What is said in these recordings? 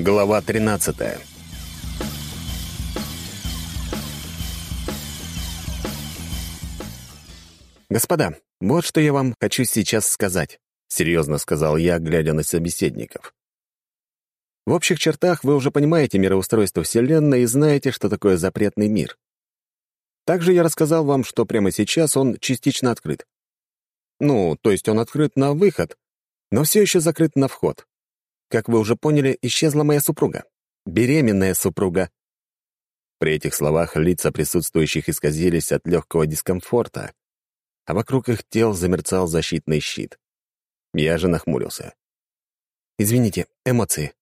Глава 13 «Господа, вот что я вам хочу сейчас сказать», — серьезно сказал я, глядя на собеседников. «В общих чертах вы уже понимаете мироустройство Вселенной и знаете, что такое запретный мир. Также я рассказал вам, что прямо сейчас он частично открыт. Ну, то есть он открыт на выход, но все еще закрыт на вход. Как вы уже поняли, исчезла моя супруга. Беременная супруга. При этих словах лица присутствующих исказились от легкого дискомфорта, а вокруг их тел замерцал защитный щит. Я же нахмурился. «Извините, эмоции».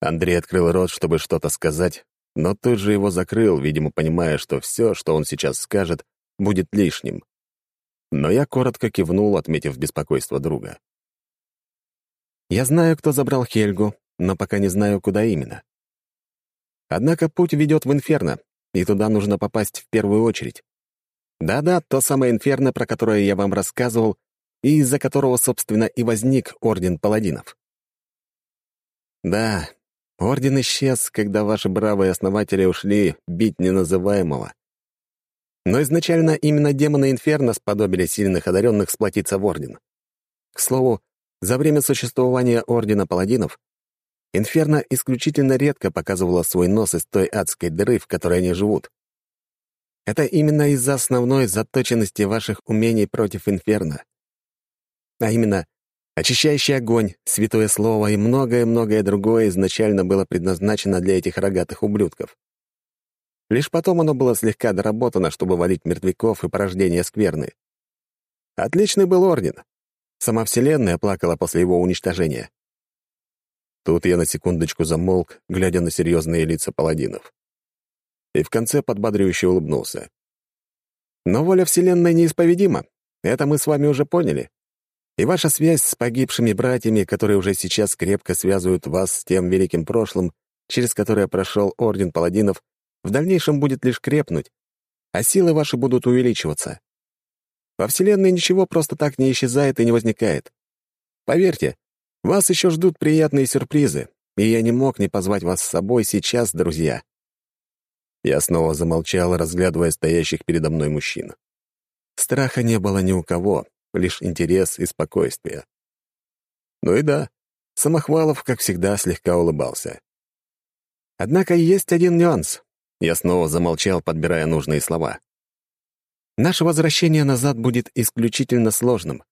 Андрей открыл рот, чтобы что-то сказать, но тут же его закрыл, видимо, понимая, что все, что он сейчас скажет, будет лишним. Но я коротко кивнул, отметив беспокойство друга. «Я знаю, кто забрал Хельгу, но пока не знаю, куда именно. Однако путь ведет в Инферно, и туда нужно попасть в первую очередь. Да-да, то самое Инферно, про которое я вам рассказывал, и из-за которого, собственно, и возник Орден Паладинов. Да, Орден исчез, когда ваши бравые основатели ушли бить неназываемого. Но изначально именно демоны Инферно сподобили сильных одаренных сплотиться в Орден. К слову, за время существования Ордена Паладинов Инферно исключительно редко показывала свой нос из той адской дыры, в которой они живут. Это именно из-за основной заточенности ваших умений против Инферно. А именно, очищающий огонь, святое слово и многое-многое другое изначально было предназначено для этих рогатых ублюдков. Лишь потом оно было слегка доработано, чтобы валить мертвяков и порождение скверны. Отличный был орден. Сама Вселенная плакала после его уничтожения. Тут я на секундочку замолк, глядя на серьезные лица паладинов и в конце подбадривающе улыбнулся. «Но воля Вселенной неисповедима. Это мы с вами уже поняли. И ваша связь с погибшими братьями, которые уже сейчас крепко связывают вас с тем великим прошлым, через которое прошел Орден Паладинов, в дальнейшем будет лишь крепнуть, а силы ваши будут увеличиваться. Во Вселенной ничего просто так не исчезает и не возникает. Поверьте, вас еще ждут приятные сюрпризы, и я не мог не позвать вас с собой сейчас, друзья. Я снова замолчал, разглядывая стоящих передо мной мужчин. Страха не было ни у кого, лишь интерес и спокойствие. Ну и да, Самохвалов, как всегда, слегка улыбался. Однако есть один нюанс. Я снова замолчал, подбирая нужные слова. Наше возвращение назад будет исключительно сложным.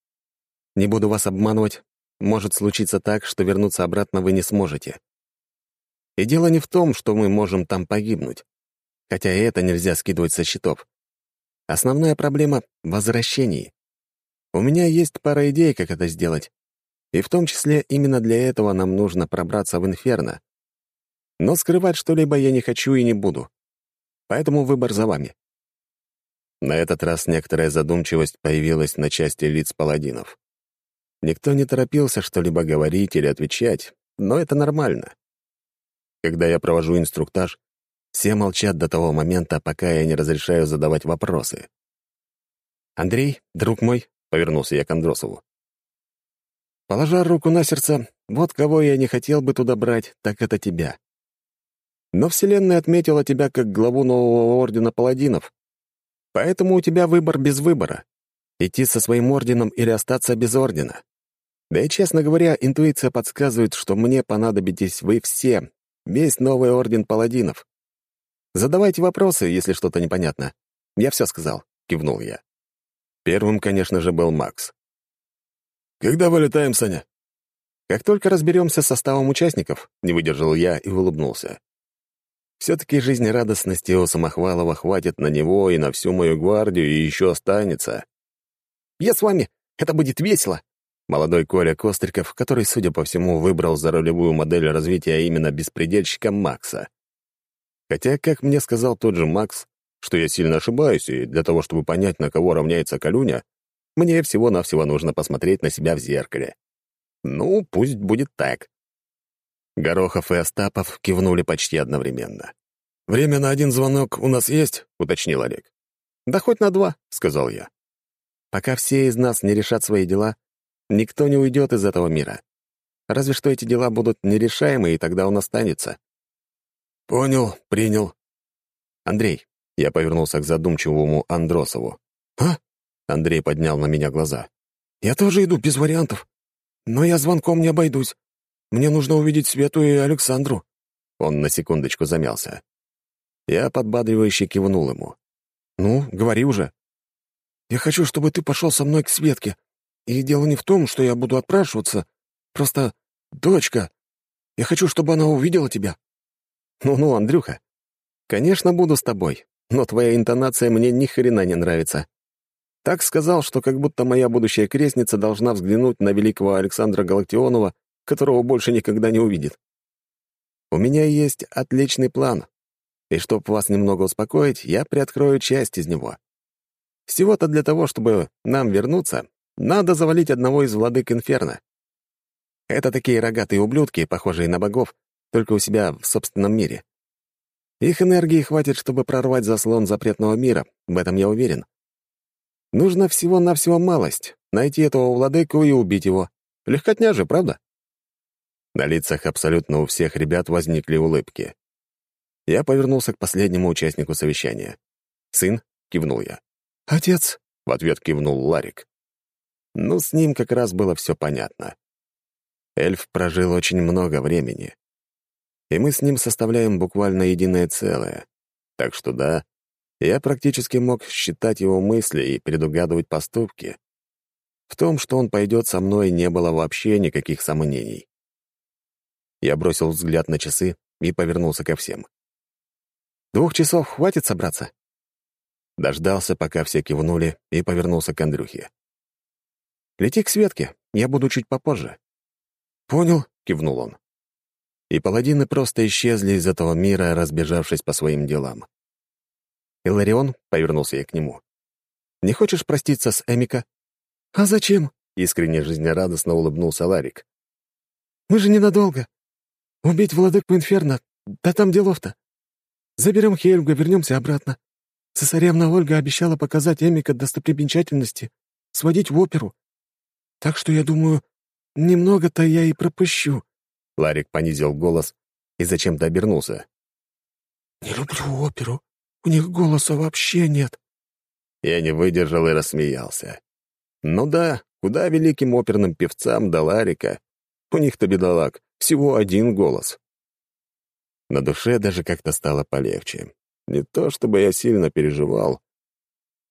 Не буду вас обманывать, может случиться так, что вернуться обратно вы не сможете. И дело не в том, что мы можем там погибнуть хотя и это нельзя скидывать со счетов. Основная проблема — возвращении. У меня есть пара идей, как это сделать. И в том числе именно для этого нам нужно пробраться в инферно. Но скрывать что-либо я не хочу и не буду. Поэтому выбор за вами. На этот раз некоторая задумчивость появилась на части лиц паладинов. Никто не торопился что-либо говорить или отвечать, но это нормально. Когда я провожу инструктаж, все молчат до того момента, пока я не разрешаю задавать вопросы. «Андрей, друг мой», — повернулся я к Андросову. «Положа руку на сердце, вот кого я не хотел бы туда брать, так это тебя. Но Вселенная отметила тебя как главу нового ордена паладинов. Поэтому у тебя выбор без выбора — идти со своим орденом или остаться без ордена. Да и, честно говоря, интуиция подсказывает, что мне понадобитесь вы все, весь новый орден паладинов. Задавайте вопросы, если что-то непонятно. Я все сказал», — кивнул я. Первым, конечно же, был Макс. «Когда вылетаем, Саня?» «Как только разберемся с составом участников», — не выдержал я и улыбнулся. Все-таки жизнерадостности у Самохвалова хватит на него и на всю мою гвардию, и еще останется. «Я с вами! Это будет весело!» Молодой Коля Костриков, который, судя по всему, выбрал за ролевую модель развития именно беспредельщика Макса. Хотя, как мне сказал тот же Макс, что я сильно ошибаюсь, и для того, чтобы понять, на кого равняется Калюня, мне всего-навсего нужно посмотреть на себя в зеркале. Ну, пусть будет так. Горохов и Остапов кивнули почти одновременно. «Время на один звонок у нас есть?» — уточнил Олег. «Да хоть на два», — сказал я. «Пока все из нас не решат свои дела, никто не уйдет из этого мира. Разве что эти дела будут нерешаемы, и тогда он останется. «Понял, принял». «Андрей», — я повернулся к задумчивому Андросову. «А?» — Андрей поднял на меня глаза. «Я тоже иду, без вариантов. Но я звонком не обойдусь. Мне нужно увидеть Свету и Александру». Он на секундочку замялся. Я подбадривающе кивнул ему. «Ну, говори уже». «Я хочу, чтобы ты пошел со мной к Светке. И дело не в том, что я буду отпрашиваться. Просто, дочка, я хочу, чтобы она увидела тебя». «Ну-ну, Андрюха, конечно, буду с тобой, но твоя интонация мне ни хрена не нравится. Так сказал, что как будто моя будущая крестница должна взглянуть на великого Александра Галактионова, которого больше никогда не увидит. У меня есть отличный план, и чтобы вас немного успокоить, я приоткрою часть из него. Всего-то для того, чтобы нам вернуться, надо завалить одного из владык Инферно. Это такие рогатые ублюдки, похожие на богов, только у себя в собственном мире. Их энергии хватит, чтобы прорвать заслон запретного мира, в этом я уверен. Нужно всего-навсего малость — найти этого владыку и убить его. Легкотня же, правда? На лицах абсолютно у всех ребят возникли улыбки. Я повернулся к последнему участнику совещания. «Сын?» — кивнул я. «Отец?» — в ответ кивнул Ларик. Ну, с ним как раз было все понятно. Эльф прожил очень много времени. И мы с ним составляем буквально единое целое. Так что да, я практически мог считать его мысли и предугадывать поступки. В том, что он пойдет со мной, не было вообще никаких сомнений. Я бросил взгляд на часы и повернулся ко всем. Двух часов хватит собраться?» Дождался, пока все кивнули, и повернулся к Андрюхе. «Лети к Светке, я буду чуть попозже». «Понял», — кивнул он. И паладины просто исчезли из этого мира, разбежавшись по своим делам. «Иларион», — повернулся я к нему, — «не хочешь проститься с Эмика?» «А зачем?» — искренне жизнерадостно улыбнулся Ларик. «Мы же ненадолго. Убить владыку Инферно, да там делов-то. Заберем Хельгу, вернемся обратно. Цесаревна Ольга обещала показать Эмика достопримечательности, сводить в оперу. Так что, я думаю, немного-то я и пропущу». Ларик понизил голос и зачем-то обернулся. «Не люблю оперу. У них голоса вообще нет». Я не выдержал и рассмеялся. «Ну да, куда великим оперным певцам до Ларика? У них-то, бедолаг, всего один голос». На душе даже как-то стало полегче. Не то чтобы я сильно переживал.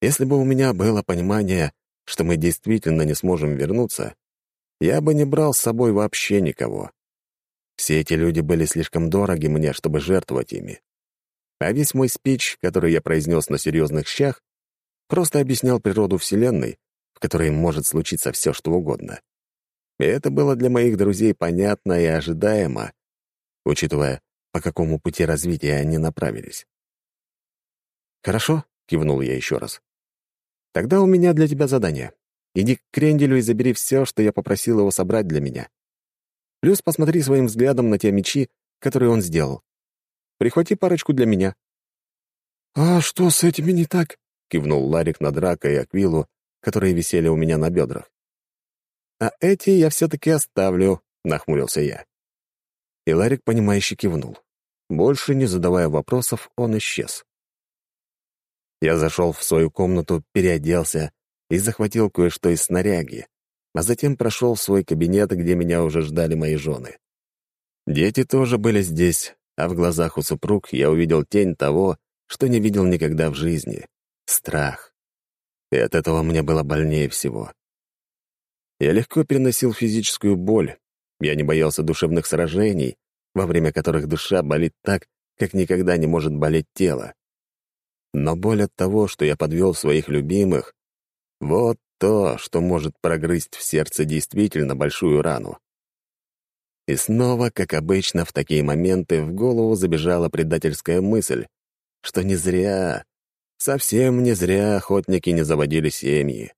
Если бы у меня было понимание, что мы действительно не сможем вернуться, я бы не брал с собой вообще никого. Все эти люди были слишком дороги мне, чтобы жертвовать ими. А весь мой спич, который я произнес на серьезных щах, просто объяснял природу Вселенной, в которой может случиться все, что угодно. Это было для моих друзей понятно и ожидаемо, учитывая, по какому пути развития они направились. «Хорошо», — кивнул я еще раз. «Тогда у меня для тебя задание. Иди к Кренделю и забери все, что я попросил его собрать для меня. Плюс посмотри своим взглядом на те мечи, которые он сделал. Прихвати парочку для меня». «А что с этими не так?» — кивнул Ларик на Драка и Аквилу, которые висели у меня на бедрах. «А эти я все-таки оставлю», — нахмурился я. И Ларик, понимающе кивнул. Больше не задавая вопросов, он исчез. Я зашел в свою комнату, переоделся и захватил кое-что из снаряги, а затем прошел в свой кабинет, где меня уже ждали мои жены. Дети тоже были здесь, а в глазах у супруг я увидел тень того, что не видел никогда в жизни — страх. И от этого мне было больнее всего. Я легко переносил физическую боль, я не боялся душевных сражений, во время которых душа болит так, как никогда не может болеть тело. Но боль от того, что я подвел своих любимых, вот то, что может прогрызть в сердце действительно большую рану. И снова, как обычно, в такие моменты в голову забежала предательская мысль, что не зря, совсем не зря охотники не заводили семьи.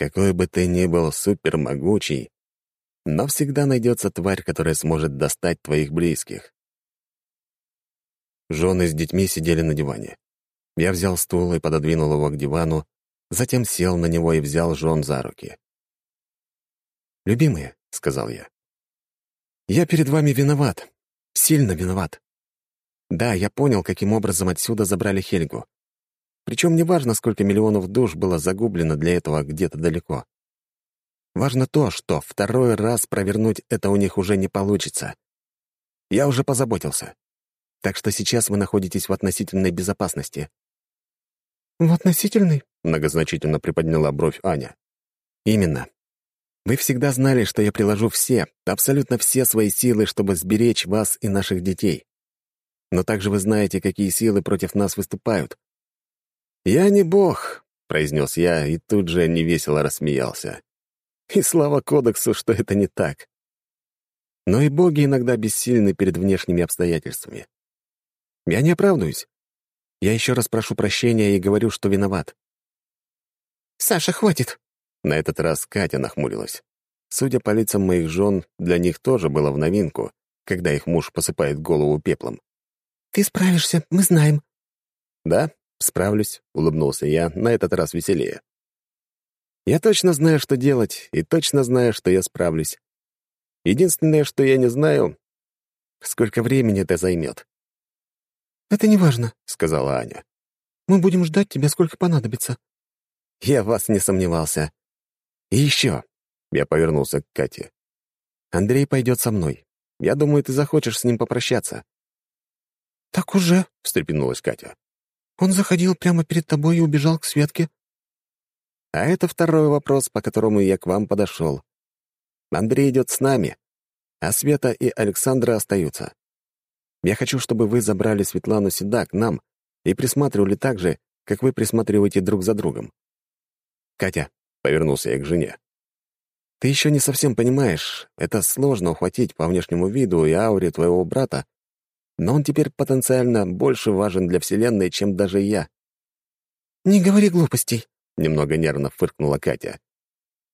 Какой бы ты ни был супермогучий, но всегда найдется тварь, которая сможет достать твоих близких. Жены с детьми сидели на диване. Я взял стул и пододвинул его к дивану, затем сел на него и взял жен за руки. «Любимые», — сказал я, Я перед вами виноват. Сильно виноват. Да, я понял, каким образом отсюда забрали Хельгу. Причем не важно, сколько миллионов душ было загублено для этого где-то далеко. Важно то, что второй раз провернуть это у них уже не получится. Я уже позаботился. Так что сейчас вы находитесь в относительной безопасности. «В относительной?» — многозначительно приподняла бровь Аня. «Именно. Вы всегда знали, что я приложу все, абсолютно все свои силы, чтобы сберечь вас и наших детей но также вы знаете, какие силы против нас выступают. «Я не бог», — произнес я и тут же невесело рассмеялся. И слава кодексу, что это не так. Но и боги иногда бессильны перед внешними обстоятельствами. Я не оправдываюсь. Я еще раз прошу прощения и говорю, что виноват. «Саша, хватит!» На этот раз Катя нахмурилась. Судя по лицам моих жен, для них тоже было в новинку, когда их муж посыпает голову пеплом. «Ты справишься, мы знаем». «Да, справлюсь», — улыбнулся я, на этот раз веселее. «Я точно знаю, что делать, и точно знаю, что я справлюсь. Единственное, что я не знаю, сколько времени это займет». «Это не важно», — сказала Аня. «Мы будем ждать тебя, сколько понадобится». «Я вас не сомневался. И еще», — я повернулся к Кате. «Андрей пойдет со мной. Я думаю, ты захочешь с ним попрощаться». «Так уже», — встрепенулась Катя. «Он заходил прямо перед тобой и убежал к Светке». «А это второй вопрос, по которому я к вам подошел. Андрей идет с нами, а Света и Александра остаются. Я хочу, чтобы вы забрали Светлану сюда, к нам, и присматривали так же, как вы присматриваете друг за другом. Катя, — повернулся я к жене, — ты еще не совсем понимаешь, это сложно ухватить по внешнему виду и ауре твоего брата, но он теперь потенциально больше важен для Вселенной, чем даже я. «Не говори глупостей», — немного нервно фыркнула Катя.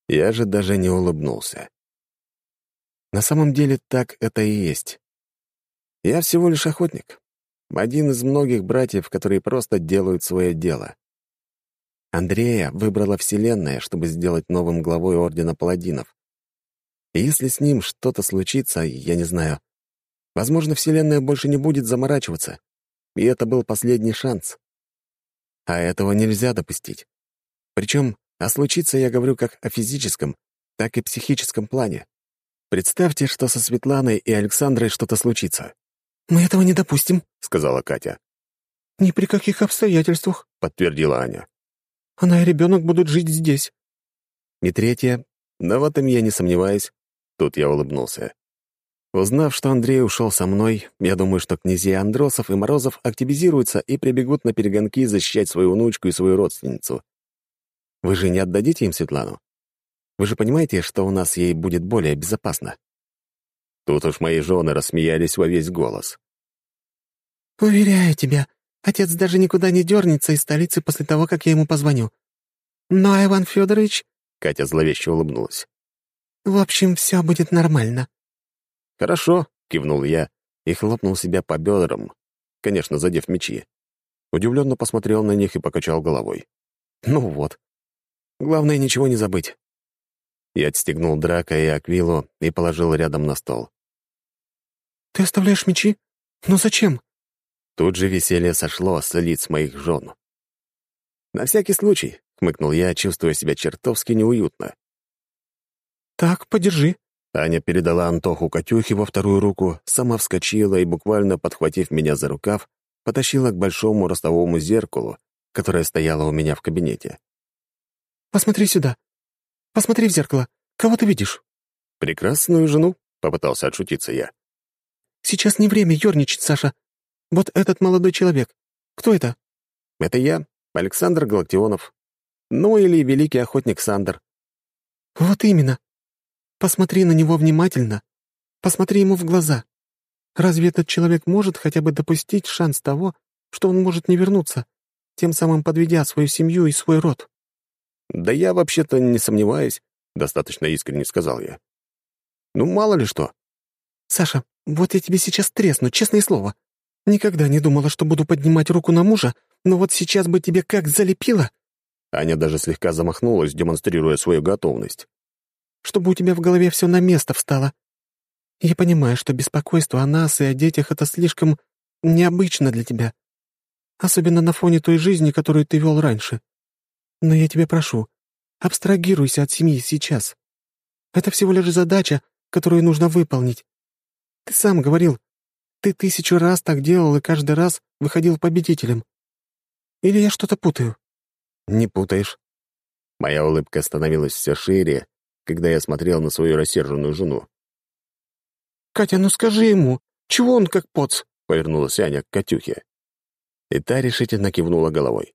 Я же даже не улыбнулся. На самом деле так это и есть. Я всего лишь охотник. Один из многих братьев, которые просто делают свое дело. Андрея выбрала Вселенная, чтобы сделать новым главой Ордена Паладинов. И если с ним что-то случится, я не знаю, Возможно, Вселенная больше не будет заморачиваться. И это был последний шанс. А этого нельзя допустить. Причем о случиться я говорю как о физическом, так и психическом плане. Представьте, что со Светланой и Александрой что-то случится. «Мы этого не допустим», — сказала Катя. «Ни при каких обстоятельствах», — подтвердила Аня. «Она и ребенок будут жить здесь». И третье, но в этом я не сомневаюсь, тут я улыбнулся. Узнав, что Андрей ушел со мной, я думаю, что князья Андросов и Морозов активизируются и прибегут на перегонки защищать свою внучку и свою родственницу. Вы же не отдадите им Светлану? Вы же понимаете, что у нас ей будет более безопасно?» Тут уж мои жены рассмеялись во весь голос. «Уверяю тебя, отец даже никуда не дернется из столицы после того, как я ему позвоню. Но, Иван Федорович...» — Катя зловеще улыбнулась. «В общем, все будет нормально. «Хорошо», — кивнул я и хлопнул себя по бедрам, конечно, задев мечи. Удивленно посмотрел на них и покачал головой. «Ну вот. Главное, ничего не забыть». Я отстегнул Драка и Аквилу и положил рядом на стол. «Ты оставляешь мечи? Но зачем?» Тут же веселье сошло с лиц моих жен. «На всякий случай», — хмыкнул я, чувствуя себя чертовски неуютно. «Так, подержи», Аня передала Антоху Катюхе во вторую руку, сама вскочила и, буквально подхватив меня за рукав, потащила к большому ростовому зеркалу, которое стояло у меня в кабинете. «Посмотри сюда. Посмотри в зеркало. Кого ты видишь?» «Прекрасную жену», — попытался отшутиться я. «Сейчас не время ерничать, Саша. Вот этот молодой человек. Кто это?» «Это я, Александр Галактионов. Ну или великий охотник Сандер». «Вот именно. Посмотри на него внимательно. Посмотри ему в глаза. Разве этот человек может хотя бы допустить шанс того, что он может не вернуться, тем самым подведя свою семью и свой род? «Да я вообще-то не сомневаюсь», — достаточно искренне сказал я. «Ну, мало ли что». «Саша, вот я тебе сейчас тресну, честное слово. Никогда не думала, что буду поднимать руку на мужа, но вот сейчас бы тебе как залепило». Аня даже слегка замахнулась, демонстрируя свою готовность чтобы у тебя в голове все на место встало. Я понимаю, что беспокойство о нас и о детях — это слишком необычно для тебя, особенно на фоне той жизни, которую ты вел раньше. Но я тебя прошу, абстрагируйся от семьи сейчас. Это всего лишь задача, которую нужно выполнить. Ты сам говорил, ты тысячу раз так делал и каждый раз выходил победителем. Или я что-то путаю?» «Не путаешь». Моя улыбка становилась все шире, когда я смотрел на свою рассерженную жену. «Катя, ну скажи ему, чего он как поц?» — повернулась Аня к Катюхе. И та решительно кивнула головой.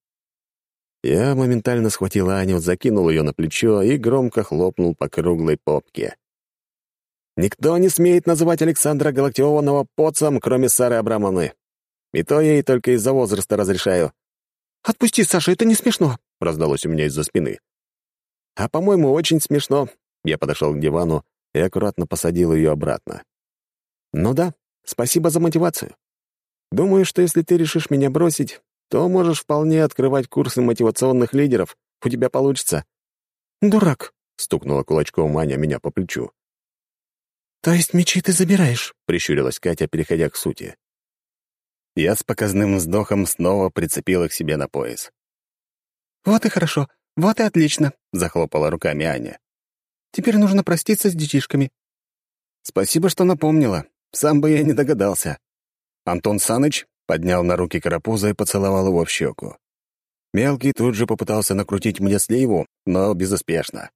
Я моментально схватил Аню, закинул ее на плечо и громко хлопнул по круглой попке. «Никто не смеет называть Александра Галактионова поцом, кроме Сары Абрамовны. И то я ей только из-за возраста разрешаю». «Отпусти, Саша, это не смешно», — раздалось у меня из-за спины. «А, по-моему, очень смешно». Я подошел к дивану и аккуратно посадил ее обратно. «Ну да, спасибо за мотивацию. Думаю, что если ты решишь меня бросить, то можешь вполне открывать курсы мотивационных лидеров. У тебя получится». «Дурак», — стукнула кулачком Маня меня по плечу. «То есть мечи ты забираешь?» — прищурилась Катя, переходя к сути. Я с показным вздохом снова прицепил их себе на пояс. «Вот и хорошо, вот и отлично», — захлопала руками Аня. «Теперь нужно проститься с детишками». «Спасибо, что напомнила. Сам бы я не догадался». Антон Саныч поднял на руки карапуза и поцеловал его в щеку. Мелкий тут же попытался накрутить мне сливу, но безуспешно.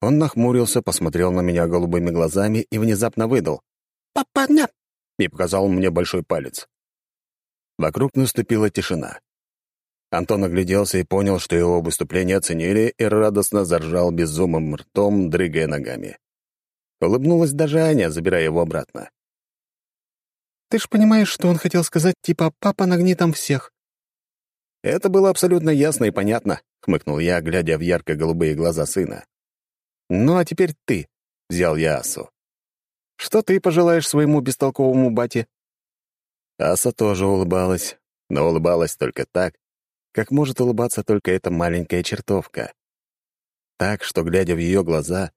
Он нахмурился, посмотрел на меня голубыми глазами и внезапно выдал. «Папаня!» и показал мне большой палец. Вокруг наступила тишина. Антон огляделся и понял, что его выступление оценили, и радостно заржал безумным ртом, дрыгая ногами. Улыбнулась даже Аня, забирая его обратно. «Ты ж понимаешь, что он хотел сказать, типа «папа, нагни там всех». «Это было абсолютно ясно и понятно», — хмыкнул я, глядя в ярко-голубые глаза сына. «Ну а теперь ты», — взял я Асу. «Что ты пожелаешь своему бестолковому бате?» Аса тоже улыбалась, но улыбалась только так, как может улыбаться только эта маленькая чертовка. Так, что, глядя в ее глаза,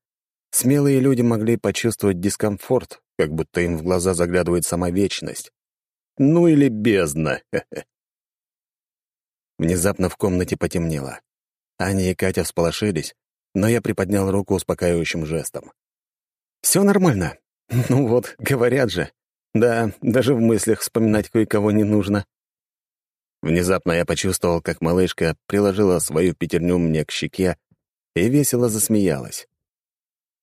смелые люди могли почувствовать дискомфорт, как будто им в глаза заглядывает сама вечность. Ну или бездна. Внезапно в комнате потемнело. Аня и Катя всполошились, но я приподнял руку успокаивающим жестом. «Все нормально. Ну вот, говорят же. Да, даже в мыслях вспоминать кое-кого не нужно». Внезапно я почувствовал, как малышка приложила свою пятерню мне к щеке и весело засмеялась.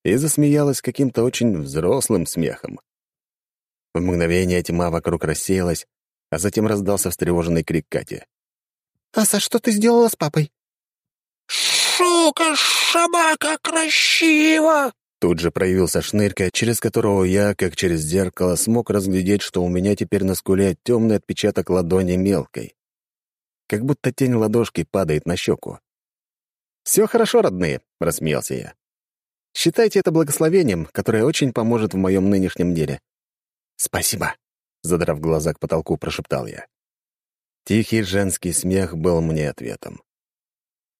И засмеялась каким-то очень взрослым смехом. В мгновение тьма вокруг рассеялась, а затем раздался встревоженный крик Кати. «Аса, что ты сделала с папой?» «Шука, шабака, красиво!» Тут же проявился шнырька, через которого я, как через зеркало, смог разглядеть, что у меня теперь на скуле темный отпечаток ладони мелкой. Как будто тень ладошки падает на щеку. «Все хорошо, родные», — рассмеялся я. «Считайте это благословением, которое очень поможет в моем нынешнем деле». «Спасибо», — задрав глаза к потолку, прошептал я. Тихий женский смех был мне ответом.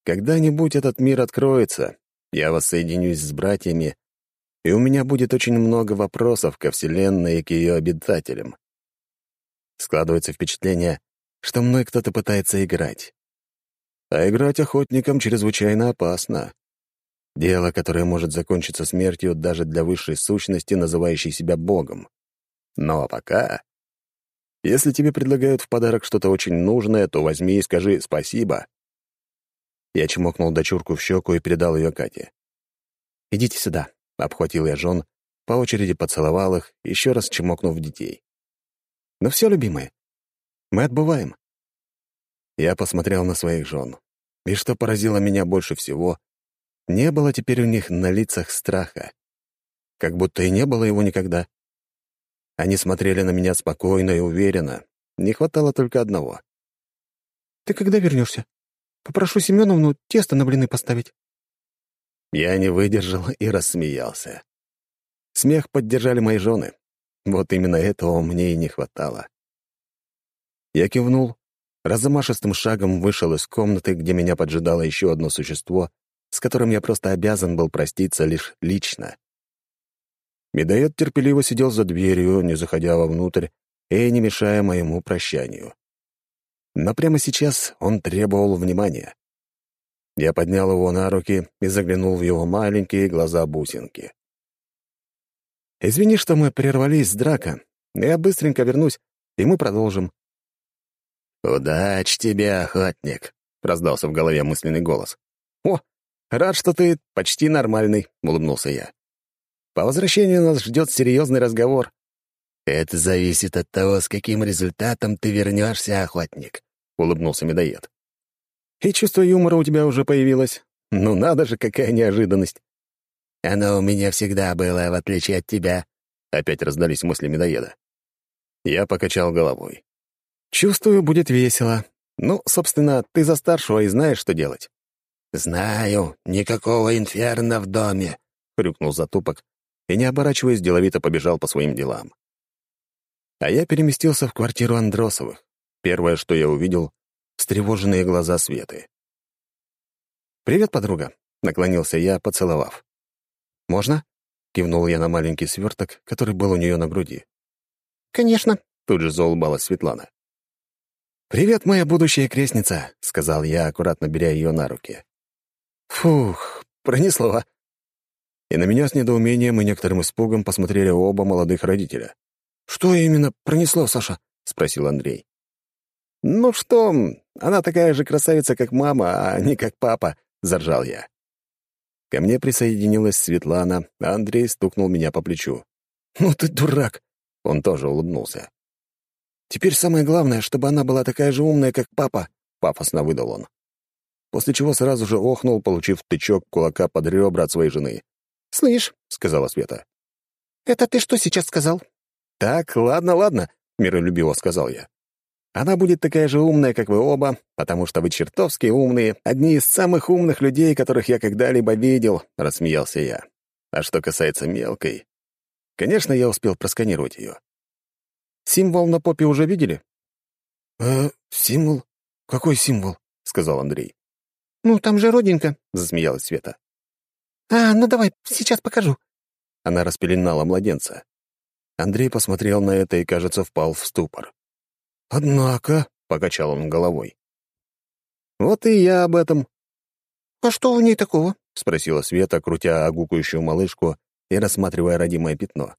Когда-нибудь этот мир откроется, я воссоединюсь с братьями, и у меня будет очень много вопросов ко Вселенной и к ее обитателям. Складывается впечатление, что мной кто-то пытается играть. А играть охотникам чрезвычайно опасно. Дело, которое может закончиться смертью даже для высшей сущности, называющей себя Богом. Но пока... Если тебе предлагают в подарок что-то очень нужное, то возьми и скажи «спасибо». Я чмокнул дочурку в щеку и передал ее Кате. «Идите сюда», — обхватил я жен, по очереди поцеловал их, еще раз чмокнув детей. «Ну все, любимые, мы отбываем». Я посмотрел на своих жен, и что поразило меня больше всего, не было теперь у них на лицах страха. Как будто и не было его никогда. Они смотрели на меня спокойно и уверенно. Не хватало только одного. «Ты когда вернешься? Попрошу Семеновну тесто на блины поставить». Я не выдержал и рассмеялся. Смех поддержали мои жены. Вот именно этого мне и не хватало. Я кивнул, размашистым шагом вышел из комнаты, где меня поджидало еще одно существо, с которым я просто обязан был проститься лишь лично. Медоед терпеливо сидел за дверью, не заходя вовнутрь и не мешая моему прощанию. Но прямо сейчас он требовал внимания. Я поднял его на руки и заглянул в его маленькие глаза-бусинки. «Извини, что мы прервались с драка. Я быстренько вернусь, и мы продолжим». «Удачи тебе, охотник!» — раздался в голове мысленный голос. «О, рад, что ты почти нормальный», — улыбнулся я. «По возвращению нас ждет серьезный разговор». «Это зависит от того, с каким результатом ты вернешься, охотник», — улыбнулся медоед. «И чувство юмора у тебя уже появилось. Ну надо же, какая неожиданность!» «Оно у меня всегда было, в отличие от тебя», — опять раздались мысли медоеда. Я покачал головой. «Чувствую, будет весело. Ну, собственно, ты за старшего и знаешь, что делать». «Знаю, никакого инферно в доме», — хрюкнул затупок и, не оборачиваясь, деловито побежал по своим делам. А я переместился в квартиру Андросовых. Первое, что я увидел — встревоженные глаза Светы. «Привет, подруга», — наклонился я, поцеловав. «Можно?» — кивнул я на маленький сверток, который был у нее на груди. «Конечно», — тут же заулыбалась Светлана. «Привет, моя будущая крестница», — сказал я, аккуратно беря ее на руки. Фух, пронесло. И на меня с недоумением и некоторым испугом посмотрели оба молодых родителя. «Что именно пронесло, Саша?» — спросил Андрей. «Ну что, она такая же красавица, как мама, а не как папа», — заржал я. Ко мне присоединилась Светлана, а Андрей стукнул меня по плечу. «Ну ты дурак!» — он тоже улыбнулся. «Теперь самое главное, чтобы она была такая же умная, как папа», — пафосно выдал он. После чего сразу же охнул, получив тычок кулака под ребра от своей жены. «Слышь», — сказала Света. «Это ты что сейчас сказал?» «Так, ладно, ладно», — миролюбиво сказал я. Она будет такая же умная, как вы оба, потому что вы чертовски умные, одни из самых умных людей, которых я когда-либо видел», — рассмеялся я. А что касается мелкой... Конечно, я успел просканировать ее. Символ на попе уже видели? «Э, символ? Какой символ?» — сказал Андрей. «Ну, там же родинка», — засмеялась Света. «А, ну давай, сейчас покажу». Она распеленала младенца. Андрей посмотрел на это и, кажется, впал в ступор. «Однако», — покачал он головой. «Вот и я об этом». «А что в ней такого?» — спросила Света, крутя огукающую малышку и рассматривая родимое пятно.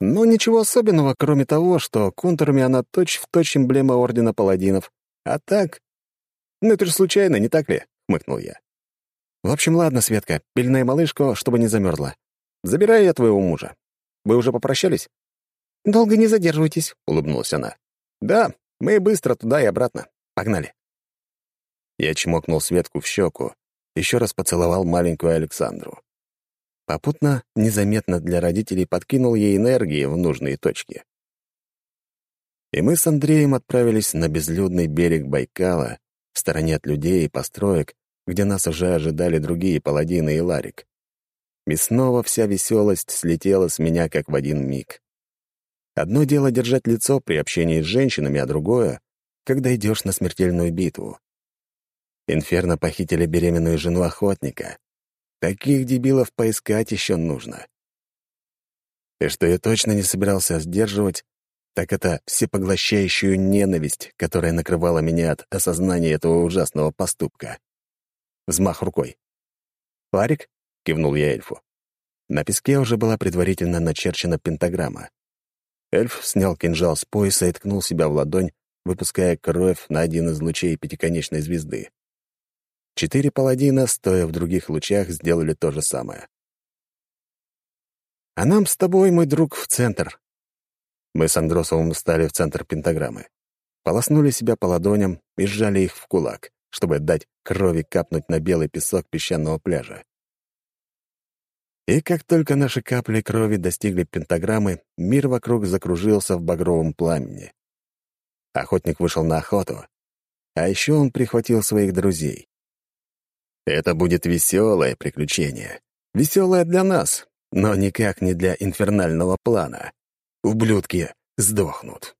«Ну, ничего особенного, кроме того, что контурами она точь-в-точь точь эмблема Ордена Паладинов. А так... Ну, это же случайно, не так ли?» — хмыкнул я. «В общем, ладно, Светка, пильная малышку, чтобы не замерзла. Забирай я твоего мужа. Вы уже попрощались?» «Долго не задерживайтесь», — улыбнулась она. «Да, мы быстро туда и обратно. Погнали». Я чмокнул Светку в щеку, еще раз поцеловал маленькую Александру. Попутно, незаметно для родителей, подкинул ей энергии в нужные точки. И мы с Андреем отправились на безлюдный берег Байкала, в стороне от людей и построек, где нас уже ожидали другие паладины и Ларик. И снова вся веселость слетела с меня как в один миг. Одно дело держать лицо при общении с женщинами, а другое — когда идешь на смертельную битву. Инферно похитили беременную жену охотника. Таких дебилов поискать еще нужно. И что я точно не собирался сдерживать, так это всепоглощающую ненависть, которая накрывала меня от осознания этого ужасного поступка. Взмах рукой. «Ларик?» — кивнул я эльфу. На песке уже была предварительно начерчена пентаграмма. Эльф снял кинжал с пояса и ткнул себя в ладонь, выпуская кровь на один из лучей пятиконечной звезды. Четыре паладина, стоя в других лучах, сделали то же самое. «А нам с тобой, мой друг, в центр». Мы с Андросовым встали в центр пентаграммы. Полоснули себя по ладоням и сжали их в кулак, чтобы дать крови капнуть на белый песок песчаного пляжа. И как только наши капли крови достигли пентаграммы, мир вокруг закружился в багровом пламени. Охотник вышел на охоту, а еще он прихватил своих друзей. Это будет веселое приключение. Веселое для нас, но никак не для инфернального плана. Ублюдки сдохнут.